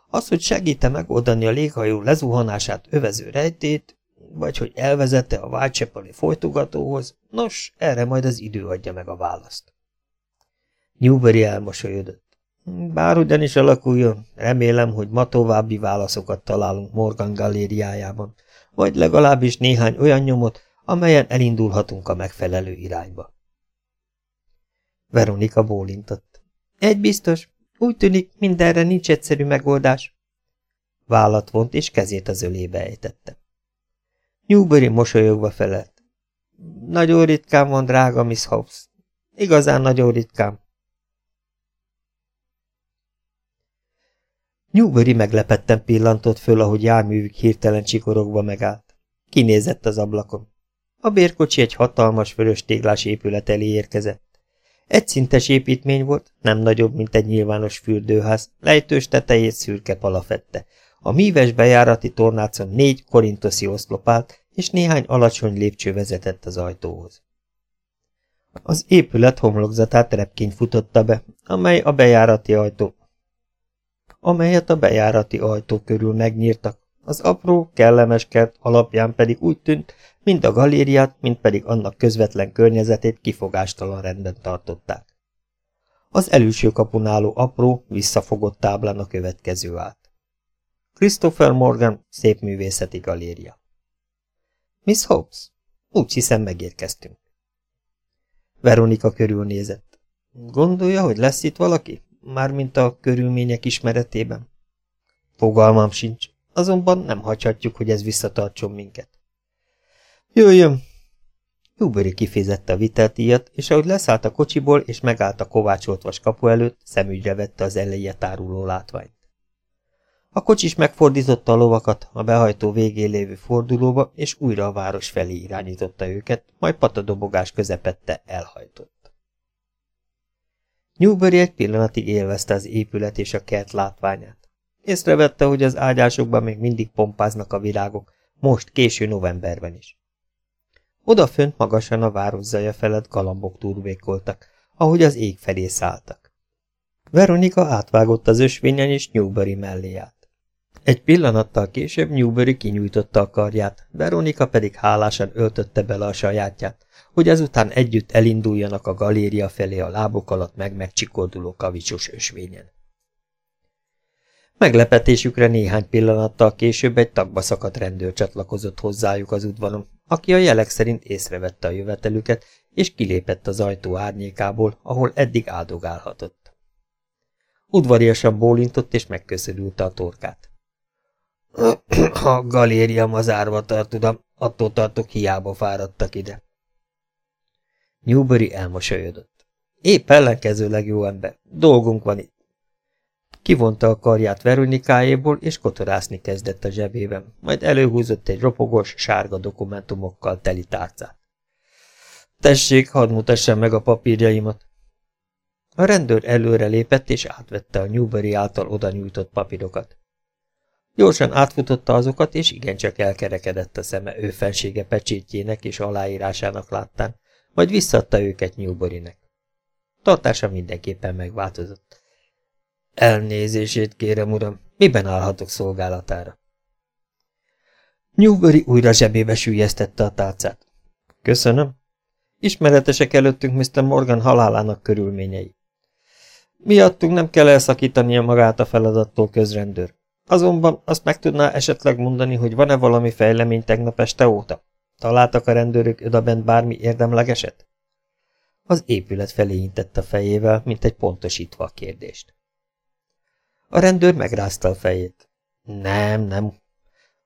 Az, hogy segíte megoldani a léghajó lezuhanását övező rejtét, vagy hogy elvezette a Whitechapel-i folytogatóhoz, nos, erre majd az idő adja meg a választ. Newbury elmosolyodott. Bárhogyan is alakuljon, remélem, hogy ma további válaszokat találunk Morgan galériájában, vagy legalábbis néhány olyan nyomot, amelyen elindulhatunk a megfelelő irányba. Veronika bólintott. Egy biztos, úgy tűnik, mindenre nincs egyszerű megoldás. Vállat vont, és kezét az ölébe ejtette. Newbury mosolyogva felelt. Nagyon ritkán van, drága Miss Hobbs. Igazán nagyon ritkán. Newbury meglepetten pillantott föl, ahogy járművük hirtelen csikorogva megállt. Kinézett az ablakon. A bérkocsi egy hatalmas vörös téglás épület elé érkezett. Egy szintes építmény volt, nem nagyobb, mint egy nyilvános fürdőház, lejtős tetejét szürke pala fette. A míves bejárati tornácon négy korintoszi oszlop állt, és néhány alacsony lépcső vezetett az ajtóhoz. Az épület homlokzatát repkény futotta be, amely a bejárati ajtó, amelyet a bejárati ajtó körül megnyírtak. Az apró, kellemes kert alapján pedig úgy tűnt, mind a galériát, mind pedig annak közvetlen környezetét kifogástalan rendben tartották. Az előső kapun álló apró, visszafogott táblán a következő állt. Christopher Morgan, szép művészeti galéria. Miss Hobbs, úgy hiszem megérkeztünk. Veronika körülnézett. Gondolja, hogy lesz itt valaki? Mármint a körülmények ismeretében? Fogalmam sincs, azonban nem hagyhatjuk, hogy ez visszatartson minket. Jöjjön! Newbury kifizette a viteltíjat, és ahogy leszállt a kocsiból, és megállt a kovácsolt vas kapu előtt, szemügyre vette az elejét táruló látványt. A kocsis megfordította a lovakat a behajtó végén lévő fordulóba, és újra a város felé irányította őket, majd patadobogás közepette elhajtott. Newbury egy pillanatig élvezte az épület és a kert látványát. Észrevette, hogy az ágyásokban még mindig pompáznak a virágok, most késő novemberben is. Odafönt magasan a város zaja felett galambok turvékoltak, ahogy az ég felé szálltak. Veronika átvágott az ösvényen, és Newbury mellé állt. Egy pillanattal később Newbury kinyújtotta a karját, Veronika pedig hálásan öltötte bele a sajátját, hogy ezután együtt elinduljanak a galéria felé a lábok alatt meg-megcsikolduló kavicsos ösvényen. Meglepetésükre néhány pillanattal később egy tagba szakadt rendőr csatlakozott hozzájuk az udvaron, aki a jelek szerint észrevette a jövetelüket, és kilépett az ajtó árnyékából, ahol eddig áldogálhatott. Udvariasan bólintott és megköszörülte a torkát. A galéria ma zárva tart, attól tartok, hiába fáradtak ide. Newbury elmosolyodott. Épp ellenkezőleg jó ember, dolgunk van itt. Kivonta a karját Veronikájéból, és kotorászni kezdett a zsebében, majd előhúzott egy ropogos, sárga dokumentumokkal teli tárcát. Tessék, hadd mutassam meg a papírjaimat. A rendőr előre lépett, és átvette a Newbury által oda nyújtott papírokat. Gyorsan átfutotta azokat, és igencsak elkerekedett a szeme ő fensége pecsétjének és aláírásának láttán, majd visszadta őket Newburynek. Tartása mindenképpen megváltozott. Elnézését kérem, uram, miben állhatok szolgálatára? Newbury újra zsebébe sűjesztette a tálcát. Köszönöm. Ismeretesek előttünk Mr. Morgan halálának körülményei. Miattunk nem kell elszakítania magát a feladattól közrendőr. Azonban azt meg tudná esetleg mondani, hogy van-e valami fejlemény tegnap este óta? Találtak a rendőrök odabent bármi érdemlegeset? Az épület felé intett a fejével, mint egy pontosítva a kérdést. A rendőr megrázta a fejét. Nem, nem.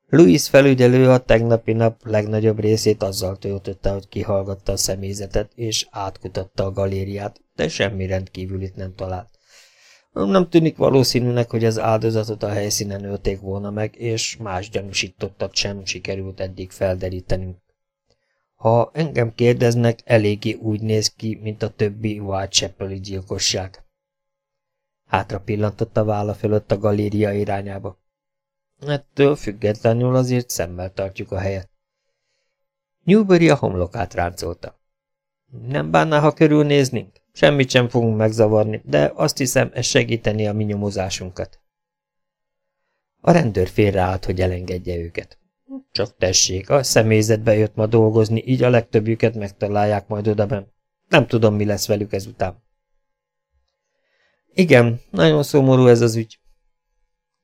Louis felügyelő a tegnapi nap legnagyobb részét azzal töltötte, hogy kihallgatta a személyzetet, és átkutatta a galériát, de semmi rendkívülit nem talált. Nem tűnik valószínűnek, hogy az áldozatot a helyszínen ölték volna meg, és más gyanúsítottat sem sikerült eddig felderítenünk. Ha engem kérdeznek, eléggé úgy néz ki, mint a többi Whitechapel-i gyilkosság. Hátra pillantott a válla fölött a galéria irányába. Ettől függetlenül azért szemmel tartjuk a helyet. Newbury a homlokát ráncolta. Nem bánná, ha körülnéznénk? Semmit sem fogunk megzavarni, de azt hiszem, ez segíteni a mi nyomozásunkat. A rendőr félreállt, hogy elengedje őket. Csak tessék, a személyzetbe jött ma dolgozni, így a legtöbbjüket megtalálják majd odaben. Nem tudom, mi lesz velük ezután. Igen, nagyon szomorú ez az ügy.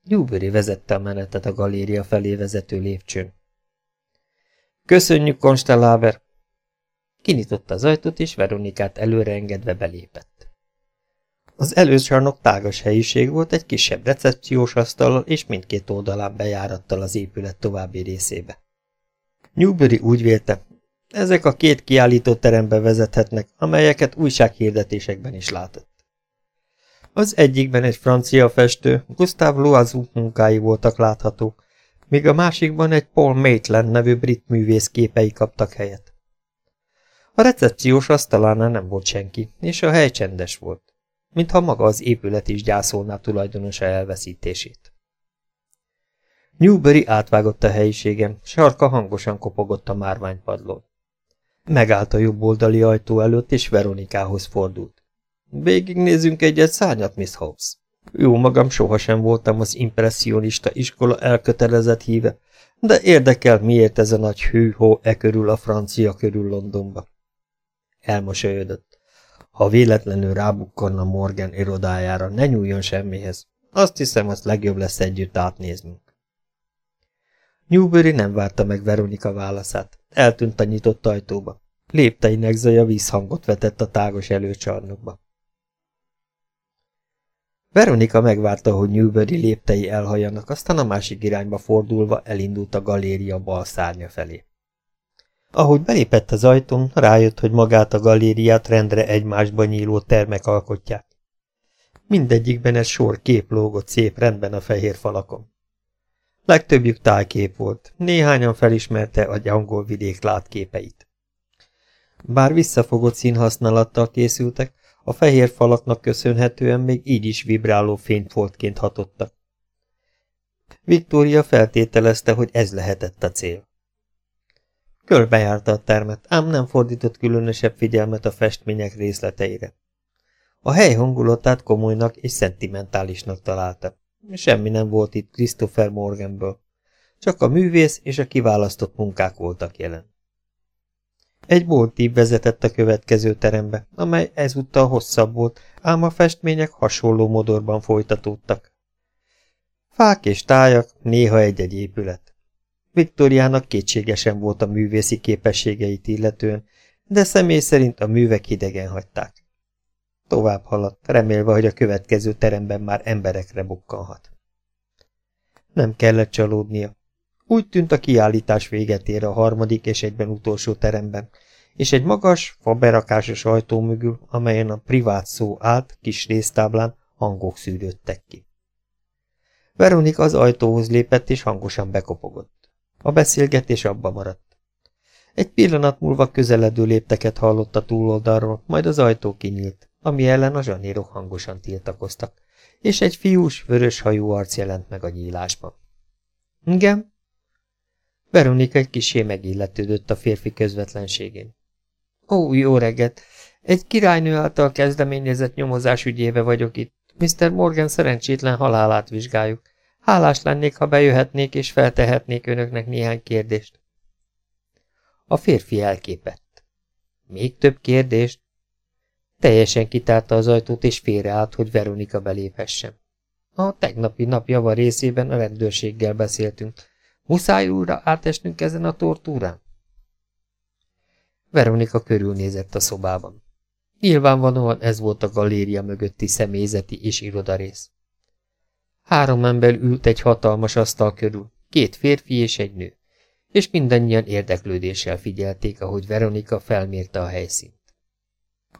Newbury vezette a menetet a galéria felé vezető lépcsőn. Köszönjük, Konstelláber! Kinyitotta az ajtót, és Veronikát előre engedve belépett. Az előcsarnok tágas helyiség volt egy kisebb recepciós asztallal és mindkét oldalán bejárattal az épület további részébe. Newbury úgy vélte, ezek a két kiállító terembe vezethetnek, amelyeket újsághirdetésekben is látott. Az egyikben egy francia festő, Gustave Loiseau munkái voltak láthatók, míg a másikban egy Paul Maitland nevű brit művész képei kaptak helyet. A recepciós asztalánál nem volt senki, és a hely csendes volt, mintha maga az épület is gyászolná tulajdonosa elveszítését. Newbury átvágott a helyiségem, sarka hangosan kopogott a márványpadlón. Megállt a jobb oldali ajtó előtt, és Veronikához fordult. Végignézzünk egyet szárnyat, Miss Hobbs. Jó magam sohasem voltam az impressionista iskola elkötelezett híve, de érdekel, miért ez a nagy hű-hó e körül a francia körül Londonba. Elmosolyodott. Ha véletlenül rábukkanna Morgan irodájára, ne nyúljon semmihez. Azt hiszem, az legjobb lesz együtt átnéznünk. Newbury nem várta meg Veronika válaszát. Eltűnt a nyitott ajtóba. Lépteinek zaja vízhangot vetett a tágos előcsarnokba. Veronika megvárta, hogy Newbury léptei elhajanak, aztán a másik irányba fordulva elindult a galéria bal szárnya felé. Ahogy belépett az ajtón, rájött, hogy magát a galériát rendre egymásba nyíló termek alkotják. Mindegyikben egy sor kép lógott szép rendben a fehér falakon. Legtöbbjük tájkép volt, néhányan felismerte a angol vidék látképeit. Bár visszafogott színhasználattal készültek, a fehér falaknak köszönhetően még így is vibráló fényfoltként hatottak. Viktória feltételezte, hogy ez lehetett a cél. Körbejárta a termet, ám nem fordított különösebb figyelmet a festmények részleteire. A hely hangulatát komolynak és szentimentálisnak találta. Semmi nem volt itt Christopher Morganből. Csak a művész és a kiválasztott munkák voltak jelen. Egy boltív vezetett a következő terembe, amely ezúttal hosszabb volt, ám a festmények hasonló modorban folytatódtak. Fák és tájak, néha egy-egy épület. Viktoriának kétségesen volt a művészi képességeit illetően, de személy szerint a művek hidegen hagyták. Tovább haladt, remélve, hogy a következő teremben már emberekre bukkanhat. Nem kellett csalódnia. Úgy tűnt a kiállítás véget ér a harmadik és egyben utolsó teremben, és egy magas, faberakásos ajtó mögül, amelyen a privát szó állt, kis résztáblán hangok szűrődtek ki. Veronika az ajtóhoz lépett, és hangosan bekopogott. A beszélgetés abba maradt. Egy pillanat múlva közeledő lépteket hallott a túloldalról, majd az ajtó kinyílt, ami ellen a zsanérok hangosan tiltakoztak, és egy fiús, vörös hajú arc jelent meg a nyílásban. Igen? Veronika egy kisé megilletődött a férfi közvetlenségén. Ó, jó reggelt! Egy királynő által kezdeményezett nyomozás ügyébe vagyok itt. Mr. Morgan szerencsétlen halálát vizsgáljuk. Hálás lennék, ha bejöhetnék és feltehetnék önöknek néhány kérdést. A férfi elképett. Még több kérdést? Teljesen kitárta az ajtót és félreállt, hogy Veronika beléphessen. A tegnapi nap java részében a rendőrséggel beszéltünk. Muszáj újra átesnünk ezen a tortúrán? Veronika körülnézett a szobában. Nyilvánvalóan ez volt a galéria mögötti személyzeti és irodarész. Három ember ült egy hatalmas asztal körül, két férfi és egy nő, és mindannyian érdeklődéssel figyelték, ahogy Veronika felmérte a helyszínt.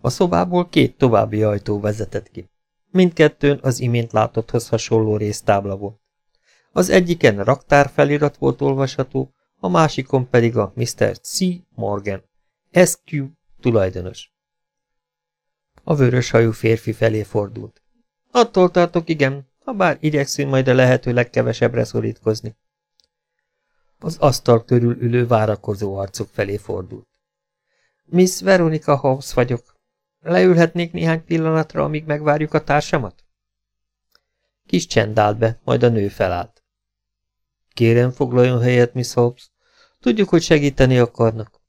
A szobából két további ajtó vezetett ki. Mindkettőn az imént látotthoz hasonló résztábla volt. Az egyiken raktár felirat volt olvasható, a másikon pedig a Mr. C. Morgan, SQ tulajdonos. A vörös hajú férfi felé fordult. Attól tartok, igen, ha bár igyekszünk majd a lehető legkevesebbre szorítkozni. Az asztal körül ülő várakozó arcok felé fordult. Miss Veronica Hobbs vagyok. Leülhetnék néhány pillanatra, amíg megvárjuk a társamat? Kis csend állt be, majd a nő felállt. Kérem, foglaljon helyet, Miss Hobbs. Tudjuk, hogy segíteni akarnak.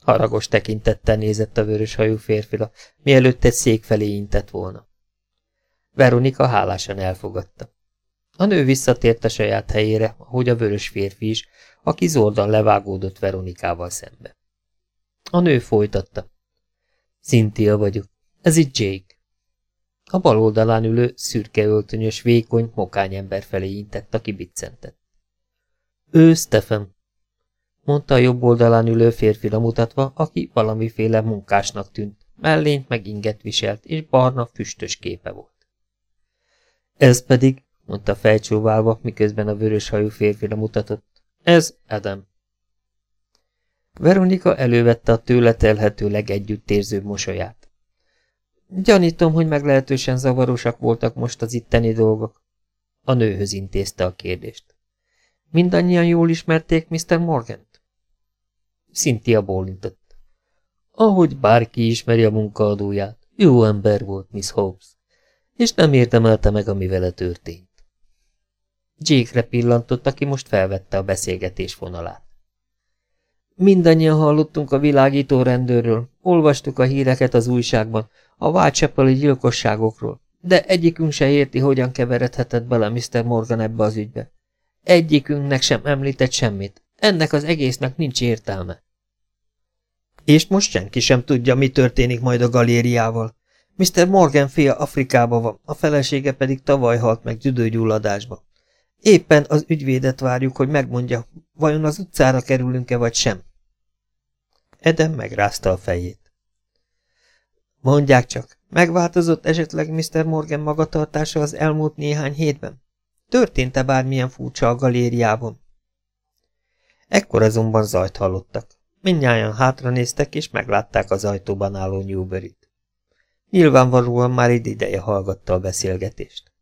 Haragos tekintettel nézett a vörös hajú férfila, mielőtt egy szék felé intett volna. Veronika hálásan elfogadta. A nő visszatért a saját helyére, ahogy a vörös férfi is, aki zordan levágódott Veronikával szembe. A nő folytatta. Cynthia vagyok. Ez itt Jake. A bal oldalán ülő, szürke öltönyös, vékony, mokány ember felé intett, aki biccentett. Ő Stephen, mondta a jobb oldalán ülő férfira mutatva, aki valamiféle munkásnak tűnt, mellényt meg inget viselt, és barna, füstös képe volt. Ez pedig, mondta fejcsóválva, miközben a vörös hajú férfira mutatott, ez Adam. Veronika elővette a tőle telhető legegyüttérzőbb mosolyát. Gyanítom, hogy meglehetősen zavarosak voltak most az itteni dolgok. A nőhöz intézte a kérdést. Mindannyian jól ismerték Mr. Morgant? Cynthia bólintott. Ahogy bárki ismeri a munkaadóját, jó ember volt Miss Hobbs, és nem érdemelte meg, ami vele történt. Jake-re pillantott, aki most felvette a beszélgetés vonalát. Mindannyian hallottunk a világító rendőrről, olvastuk a híreket az újságban, a whitechapel gyilkosságokról, de egyikünk se érti, hogyan keveredhetett bele Mr. Morgan ebbe az ügybe. Egyikünknek sem említett semmit. Ennek az egésznek nincs értelme. És most senki sem tudja, mi történik majd a galériával. Mr. Morgan fia Afrikába van, a felesége pedig tavaly halt meg tüdőgyulladásba. Éppen az ügyvédet várjuk, hogy megmondja, vajon az utcára kerülünk-e vagy sem. Edem megrázta a fejét. Mondják csak, megváltozott esetleg Mr. Morgan magatartása az elmúlt néhány hétben? Történt-e bármilyen furcsa a galériában? Ekkor azonban zajt hallottak. Mindnyájan hátra néztek, és meglátták az ajtóban álló Newbery-t. Nyilvánvalóan már egy ideje hallgatta a beszélgetést.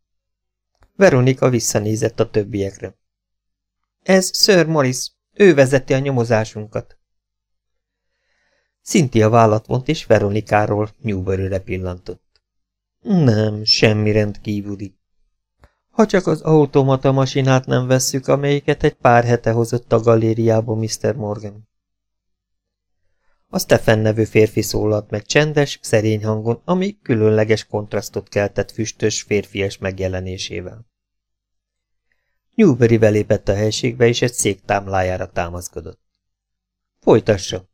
Veronika visszanézett a többiekre. Ez Sir Morris, ő vezeti a nyomozásunkat. Cynthia vállat vont, és Veronikáról Newbery-re pillantott. Nem, semmi rendkívüli. Ha csak az automata masinát nem vesszük, amelyiket egy pár hete hozott a galériába Mr. Morgan. A Stephen nevű férfi szólalt meg csendes, szerény hangon, ami különleges kontrasztot keltett füstös, férfias megjelenésével. Newbery belépett a helységbe, és egy szék támlájára támaszkodott. Folytassa!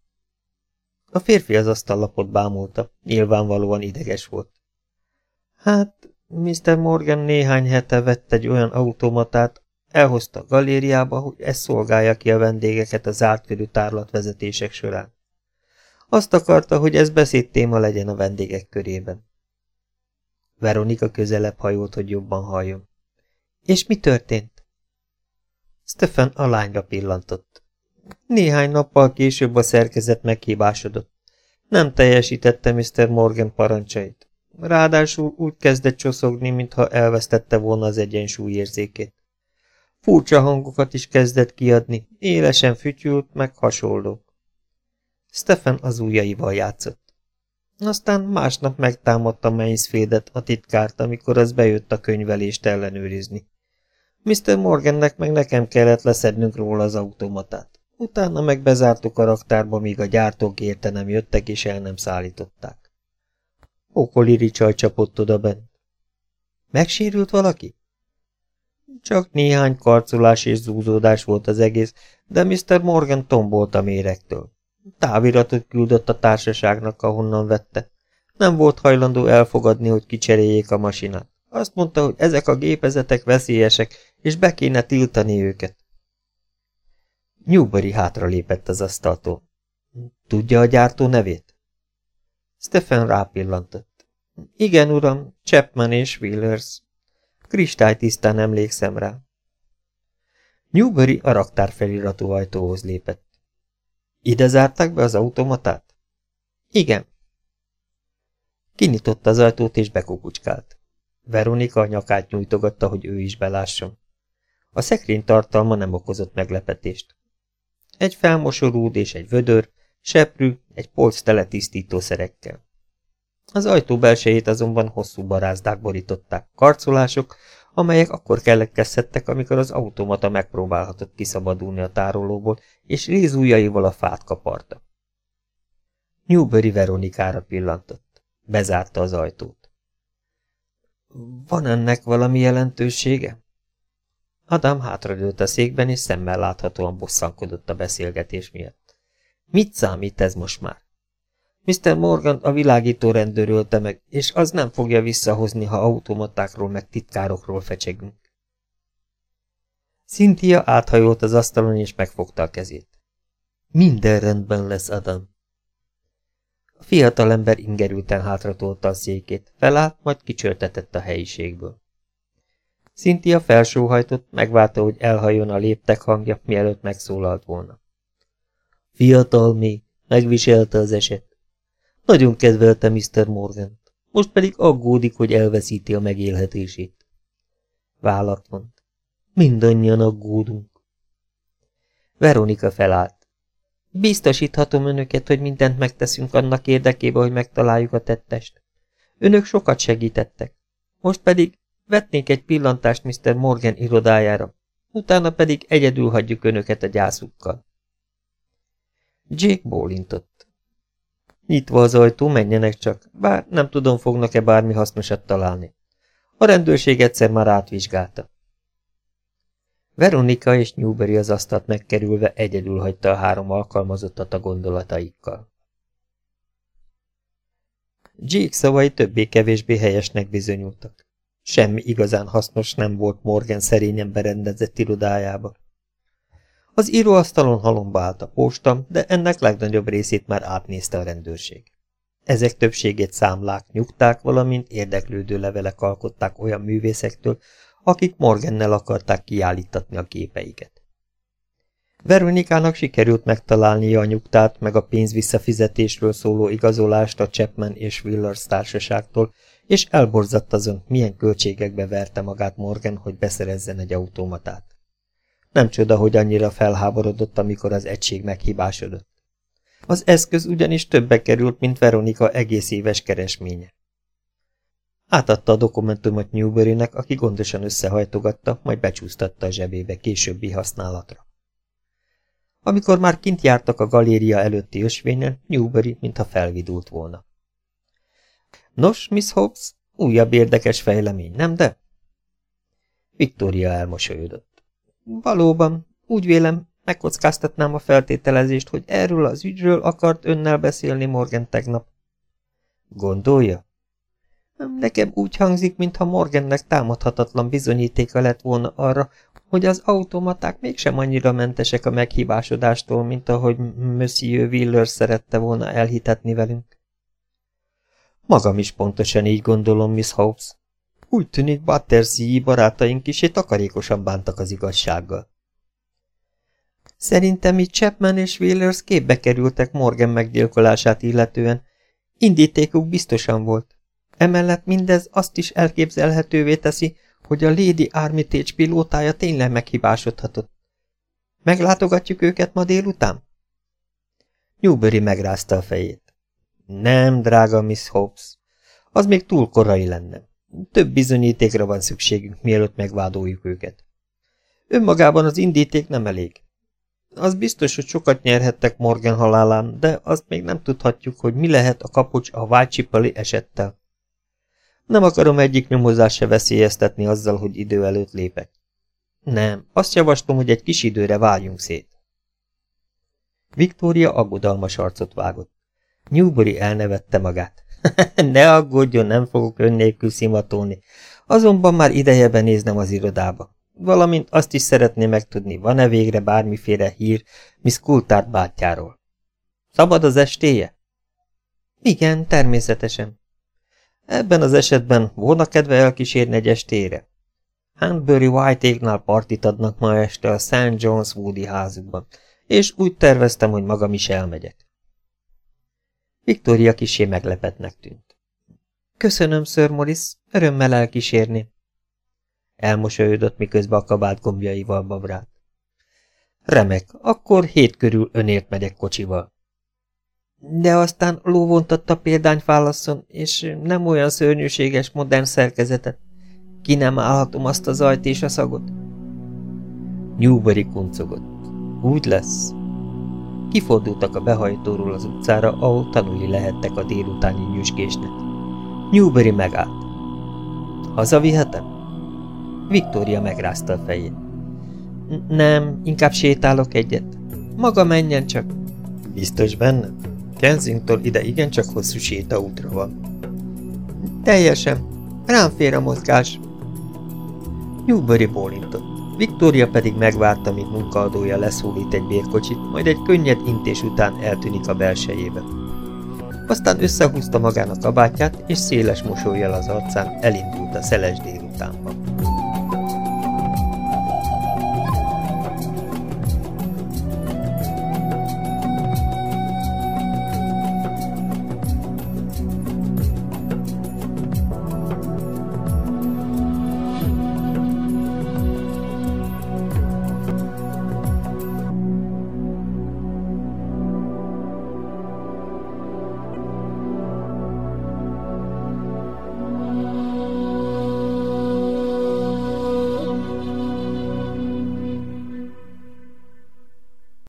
A férfi az asztallapot bámulta, nyilvánvalóan ideges volt. Hát, Mr. Morgan néhány hete vett egy olyan automatát, elhozta a galériába, hogy ez szolgálja ki a vendégeket a zárt körű tárlatvezetések során. Azt akarta, hogy ez beszédtéma legyen a vendégek körében. Veronika közelebb hajolt, hogy jobban halljon. És mi történt? Stefan a lányra pillantott. Néhány nappal később a szerkezet meghibásodott. Nem teljesítette Mr. Morgan parancsait. Ráadásul úgy kezdett csoszogni, mintha elvesztette volna az egyensúlyérzékét. Furcsa hangokat is kezdett kiadni, élesen fütyült, meg hasonlók. Stefan az ujjaival játszott. Aztán másnap megtámadta Mainsfieldet, a titkárt, amikor az bejött a könyvelést ellenőrizni. Mr. Morgannek meg nekem kellett leszednünk róla az automatát. Utána meg bezártuk a raktárba, míg a gyártók érte nem jöttek és el nem szállították. Okoli ricsaj csapott oda bent. Megsérült valaki? Csak néhány karcolás és zúzódás volt az egész, de Mr. Morgan tombolt a méregtől. Táviratot küldött a társaságnak, ahonnan vette. Nem volt hajlandó elfogadni, hogy kicseréljék a masinát. Azt mondta, hogy ezek a gépezetek veszélyesek, és be kéne tiltani őket. Newbury hátra lépett az asztaltól. Tudja a gyártó nevét? Stephen rápillantott. Igen, uram, Chapman és Willers. Kristálytisztán emlékszem rá. Newbury a raktár feliratú ajtóhoz lépett. Ide zárták be az automatát? Igen. Kinyitotta az ajtót és bekukucskált. Veronika a nyakát nyújtogatta, hogy ő is belásson. A szekrény tartalma nem okozott meglepetést. Egy felmosorúd és egy vödör, seprű, egy polc tele tisztítószerekkel. Az ajtó belsejét azonban hosszú barázdák borították, karcolások, amelyek akkor keletkezhettek, amikor az automata megpróbálhatott kiszabadulni a tárolóból, és rézújjaival a fát kaparta. Newbury Veronikára pillantott. Bezárta az ajtót. Van ennek valami jelentősége? Adam hátradőlt a székben, és szemmel láthatóan bosszankodott a beszélgetés miatt. Mit számít ez most már? Mr. Morgan a világító rendőr ölte meg, és az nem fogja visszahozni, ha automatákról meg titkárokról fecsegünk. Cynthia áthajolt az asztalon, és megfogta a kezét. Minden rendben lesz, Adam. A fiatalember ingerülten hátratolta a székét, felállt, majd kicsörtetett a helyiségből. Cynthia felsóhajtott, megvárta, hogy elhajjon a léptek hangja, mielőtt megszólalt volna. Fiatal még, megviselte az eset. Nagyon kedvelte Mr. Morgan, most pedig aggódik, hogy elveszíti a megélhetését. Vállat mond. Mindannyian aggódunk. Veronika felállt. Biztosíthatom önöket, hogy mindent megteszünk annak érdekében, hogy megtaláljuk a tettest. Önök sokat segítettek. Most pedig vetnék egy pillantást Mr. Morgan irodájára, utána pedig egyedül hagyjuk önöket a gyászukkal. Jake bólintott. Nyitva az ajtó, menjenek csak, bár nem tudom, fognak-e bármi hasznosat találni. A rendőrség egyszer már átvizsgálta. Veronika és Newberry az asztalt megkerülve egyedül hagyta a három alkalmazottat a gondolataikkal. Jake szavai többé-kevésbé helyesnek bizonyultak. Semmi igazán hasznos nem volt Morgan szerényen berendezett irodájába. Az íróasztalon halomba állt a posta, de ennek legnagyobb részét már átnézte a rendőrség. Ezek többségét számlák, nyugták, valamint érdeklődő levelek alkották olyan művészektől, akik Morgannel akarták kiállítatni a képeiket. Veronikának sikerült megtalálnia a nyugtát, meg a pénz visszafizetésről szóló igazolást a Chapman és Willers társaságtól, és elborzadt azon, milyen költségekbe verte magát Morgan, hogy beszerezzen egy automatát. Nem csoda, hogy annyira felháborodott, amikor az egység meghibásodott. Az eszköz ugyanis többe került, mint Veronika egész éves keresménye. Átadta a dokumentumot Newbury-nek, aki gondosan összehajtogatta, majd becsúsztatta a zsebébe későbbi használatra. Amikor már kint jártak a galéria előtti ösvényen, Newbury mintha felvidult volna. Nos, Miss Hobbs, újabb érdekes fejlemény, nem de? Victoria elmosolyodott. Valóban, úgy vélem, megkockáztatnám a feltételezést, hogy erről az ügyről akart önnel beszélni Morgan tegnap. Gondolja? Nekem úgy hangzik, mintha Morgannek támadhatatlan bizonyítéka lett volna arra, hogy az automaták mégsem annyira mentesek a meghibásodástól, mint ahogy Monsieur Willer szerette volna elhitetni velünk. Magam is pontosan így gondolom, Miss Hobbs. Úgy tűnik, Battersea barátaink kisé takarékosan bántak az igazsággal. Szerintem itt Chapman és Wheelers képbe kerültek Morgan meggyilkolását illetően. Indítékuk biztosan volt. Emellett mindez azt is elképzelhetővé teszi, hogy a Lady Armitage pilótája tényleg meghibásodhatott. Meglátogatjuk őket ma délután? Newbury megrázta a fejét. Nem, drága Miss Hobbs, az még túl korai lenne. Több bizonyítékra van szükségünk, mielőtt megvádoljuk őket. Önmagában az indíték nem elég. Az biztos, hogy sokat nyerhettek Morgan halálán, de azt még nem tudhatjuk, hogy mi lehet a kapocs a Whitechapel esettel. Nem akarom egyik nyomozást se veszélyeztetni azzal, hogy idő előtt lépek. Nem, azt javaslom, hogy egy kis időre váljunk szét. Viktória aggodalmas arcot vágott. Newbury elnevette magát. ne aggódjon, nem fogok ön nélkül szimatolni. Azonban már ideje benéznem az irodába. Valamint azt is szeretném megtudni, van-e végre bármiféle hír Miss Coulthard bátyjáról. Szabad az estéje? Igen, természetesen. Ebben az esetben volna kedve elkísérni egy estére. Hanbury White-éknál partit adnak ma este a St. John's Woody házukban, és úgy terveztem, hogy magam is elmegyek. Victoria kisé meglepetnek tűnt. Köszönöm, Sir Morris, örömmel elkísérni. Elmosolyodott, miközben a kabát gombjaival babrált. Remek, akkor hét körül önért megyek kocsival. De aztán lóvontatta válaszon, és nem olyan szörnyűséges, modern szerkezetet. Ki nem állhatom azt az ajt és a szagot? Newbury kuncogott. Úgy lesz. Kifordultak a behajtóról az utcára, ahol tanulni lehettek a délutáni nyüskésnek. Newbury megállt. Hazavihetem? Victoria megrázta a fejét. Nem, inkább sétálok egyet. Maga menjen csak. Biztos benne? Kensingtől ide igencsak hosszú sétaútra van. Teljesen. Rám fér a mozgás. Newbury bólintott. Viktória pedig megvárta, míg munkaadója leszólít egy bérkocsit, majd egy könnyed intés után eltűnik a belsejébe. Aztán összehúzta magának kabátját, és széles mosolyjal az arcán elindult a szeles délutánba.